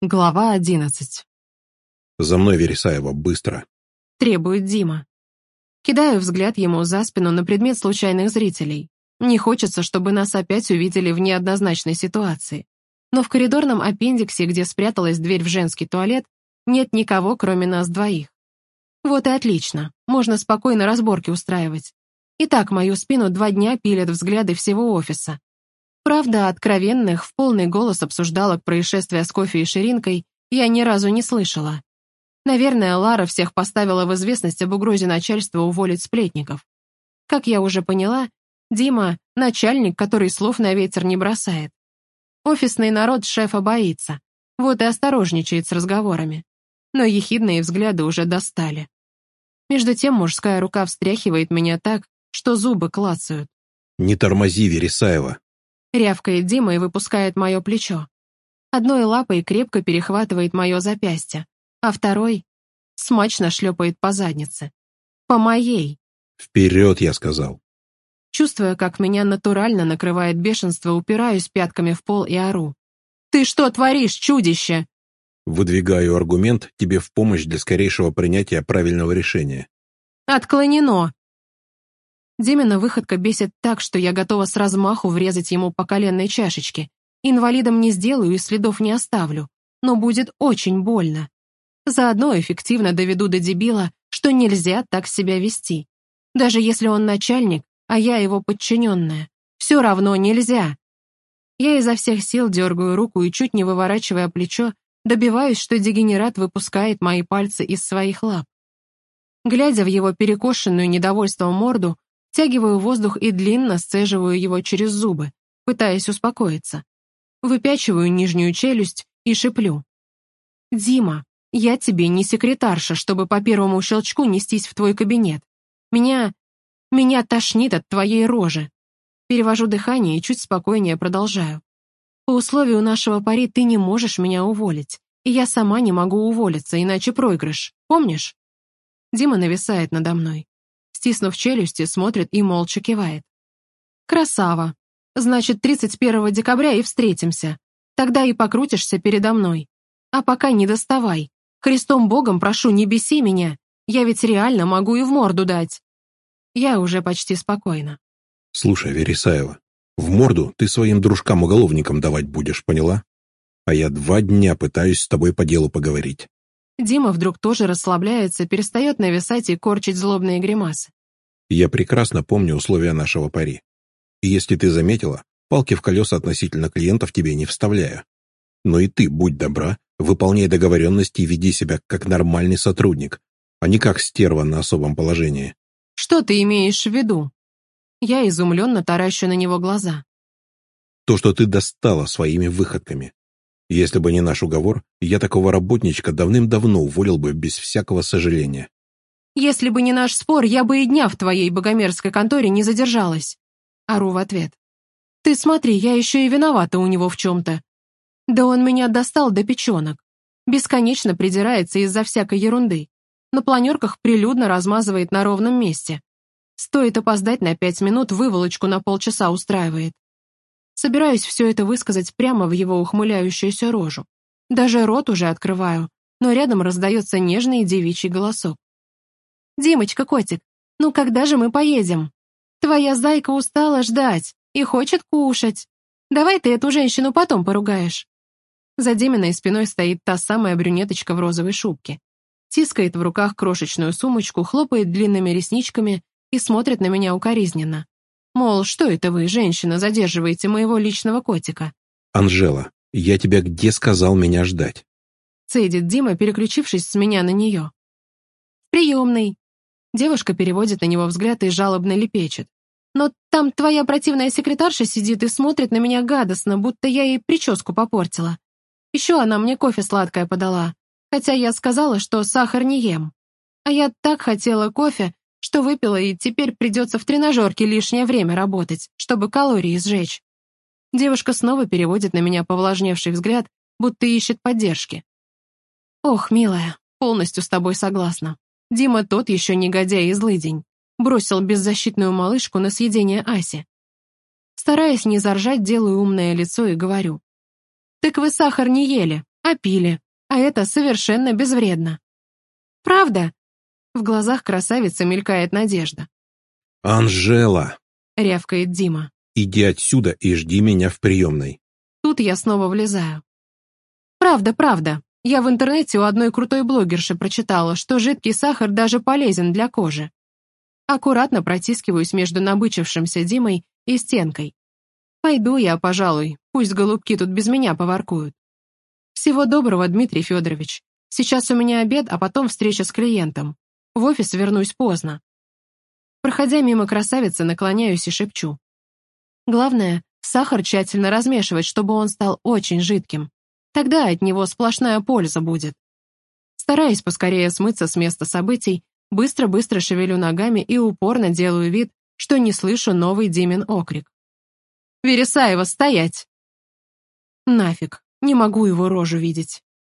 Глава одиннадцать. «За мной, Вересаева, быстро!» Требует Дима. Кидаю взгляд ему за спину на предмет случайных зрителей. Не хочется, чтобы нас опять увидели в неоднозначной ситуации. Но в коридорном аппендиксе, где спряталась дверь в женский туалет, нет никого, кроме нас двоих. Вот и отлично, можно спокойно разборки устраивать. Итак, мою спину два дня пилят взгляды всего офиса. Правда, откровенных, в полный голос обсуждала происшествие с кофе и ширинкой я ни разу не слышала. Наверное, Лара всех поставила в известность об угрозе начальства уволить сплетников. Как я уже поняла, Дима — начальник, который слов на ветер не бросает. Офисный народ шефа боится, вот и осторожничает с разговорами. Но ехидные взгляды уже достали. Между тем мужская рука встряхивает меня так, что зубы клацают. «Не тормози, Вересаева!» Рявкает Дима и выпускает мое плечо. Одной лапой крепко перехватывает мое запястье, а второй смачно шлепает по заднице. По моей. «Вперед!» — я сказал. Чувствуя, как меня натурально накрывает бешенство, упираюсь пятками в пол и ору. «Ты что творишь, чудище?» Выдвигаю аргумент тебе в помощь для скорейшего принятия правильного решения. «Отклонено!» Демина выходка бесит так, что я готова с размаху врезать ему по коленной чашечке. Инвалидом не сделаю и следов не оставлю, но будет очень больно. Заодно эффективно доведу до дебила, что нельзя так себя вести. Даже если он начальник, а я его подчиненная. Все равно нельзя. Я изо всех сил дергаю руку и, чуть не выворачивая плечо, добиваюсь, что дегенерат выпускает мои пальцы из своих лап. Глядя в его перекошенную недовольством морду, Втягиваю воздух и длинно сцеживаю его через зубы, пытаясь успокоиться. Выпячиваю нижнюю челюсть и шиплю. «Дима, я тебе не секретарша, чтобы по первому щелчку нестись в твой кабинет. Меня... меня тошнит от твоей рожи». Перевожу дыхание и чуть спокойнее продолжаю. По условию нашего пари ты не можешь меня уволить, и я сама не могу уволиться, иначе проигрыш. Помнишь? Дима нависает надо мной стиснув челюсти, смотрит и молча кивает. «Красава! Значит, 31 декабря и встретимся. Тогда и покрутишься передо мной. А пока не доставай. Христом Богом прошу, не беси меня. Я ведь реально могу и в морду дать». Я уже почти спокойна. «Слушай, Вересаева, в морду ты своим дружкам-уголовникам давать будешь, поняла? А я два дня пытаюсь с тобой по делу поговорить. Дима вдруг тоже расслабляется, перестает нависать и корчить злобные гримасы. «Я прекрасно помню условия нашего пари. И если ты заметила, палки в колеса относительно клиентов тебе не вставляю. Но и ты, будь добра, выполняй договоренности и веди себя как нормальный сотрудник, а не как стерва на особом положении». «Что ты имеешь в виду?» Я изумленно таращу на него глаза. «То, что ты достала своими выходками. Если бы не наш уговор, я такого работничка давным-давно уволил бы без всякого сожаления. Если бы не наш спор, я бы и дня в твоей богомерзкой конторе не задержалась. Ору в ответ. Ты смотри, я еще и виновата у него в чем-то. Да он меня достал до печенок. Бесконечно придирается из-за всякой ерунды. На планерках прилюдно размазывает на ровном месте. Стоит опоздать на пять минут, выволочку на полчаса устраивает. Собираюсь все это высказать прямо в его ухмыляющуюся рожу. Даже рот уже открываю, но рядом раздается нежный девичий голосок. «Димочка, котик, ну когда же мы поедем? Твоя зайка устала ждать и хочет кушать. Давай ты эту женщину потом поругаешь». За Диминой спиной стоит та самая брюнеточка в розовой шубке. Тискает в руках крошечную сумочку, хлопает длинными ресничками и смотрит на меня укоризненно. Мол, что это вы, женщина, задерживаете моего личного котика? Анжела, я тебя где сказал меня ждать? Цедит Дима, переключившись с меня на нее. Приемный. Девушка переводит на него взгляд и жалобно лепечет. Но там твоя противная секретарша сидит и смотрит на меня гадостно, будто я ей прическу попортила. Еще она мне кофе сладкое подала, хотя я сказала, что сахар не ем. А я так хотела кофе, что выпила, и теперь придется в тренажерке лишнее время работать, чтобы калории сжечь. Девушка снова переводит на меня повлажневший взгляд, будто ищет поддержки. Ох, милая, полностью с тобой согласна. Дима тот еще негодяй и злый день. Бросил беззащитную малышку на съедение Аси. Стараясь не заржать, делаю умное лицо и говорю. «Так вы сахар не ели, а пили, а это совершенно безвредно. Правда? В глазах красавицы мелькает надежда. «Анжела!» — рявкает Дима. «Иди отсюда и жди меня в приемной». Тут я снова влезаю. Правда, правда. Я в интернете у одной крутой блогерши прочитала, что жидкий сахар даже полезен для кожи. Аккуратно протискиваюсь между набычившимся Димой и стенкой. Пойду я, пожалуй, пусть голубки тут без меня поворкуют. Всего доброго, Дмитрий Федорович. Сейчас у меня обед, а потом встреча с клиентом. В офис вернусь поздно. Проходя мимо красавицы, наклоняюсь и шепчу. Главное, сахар тщательно размешивать, чтобы он стал очень жидким. Тогда от него сплошная польза будет. Стараясь поскорее смыться с места событий, быстро-быстро шевелю ногами и упорно делаю вид, что не слышу новый Димин окрик. «Вересаева, стоять!» Нафиг, не могу его рожу видеть.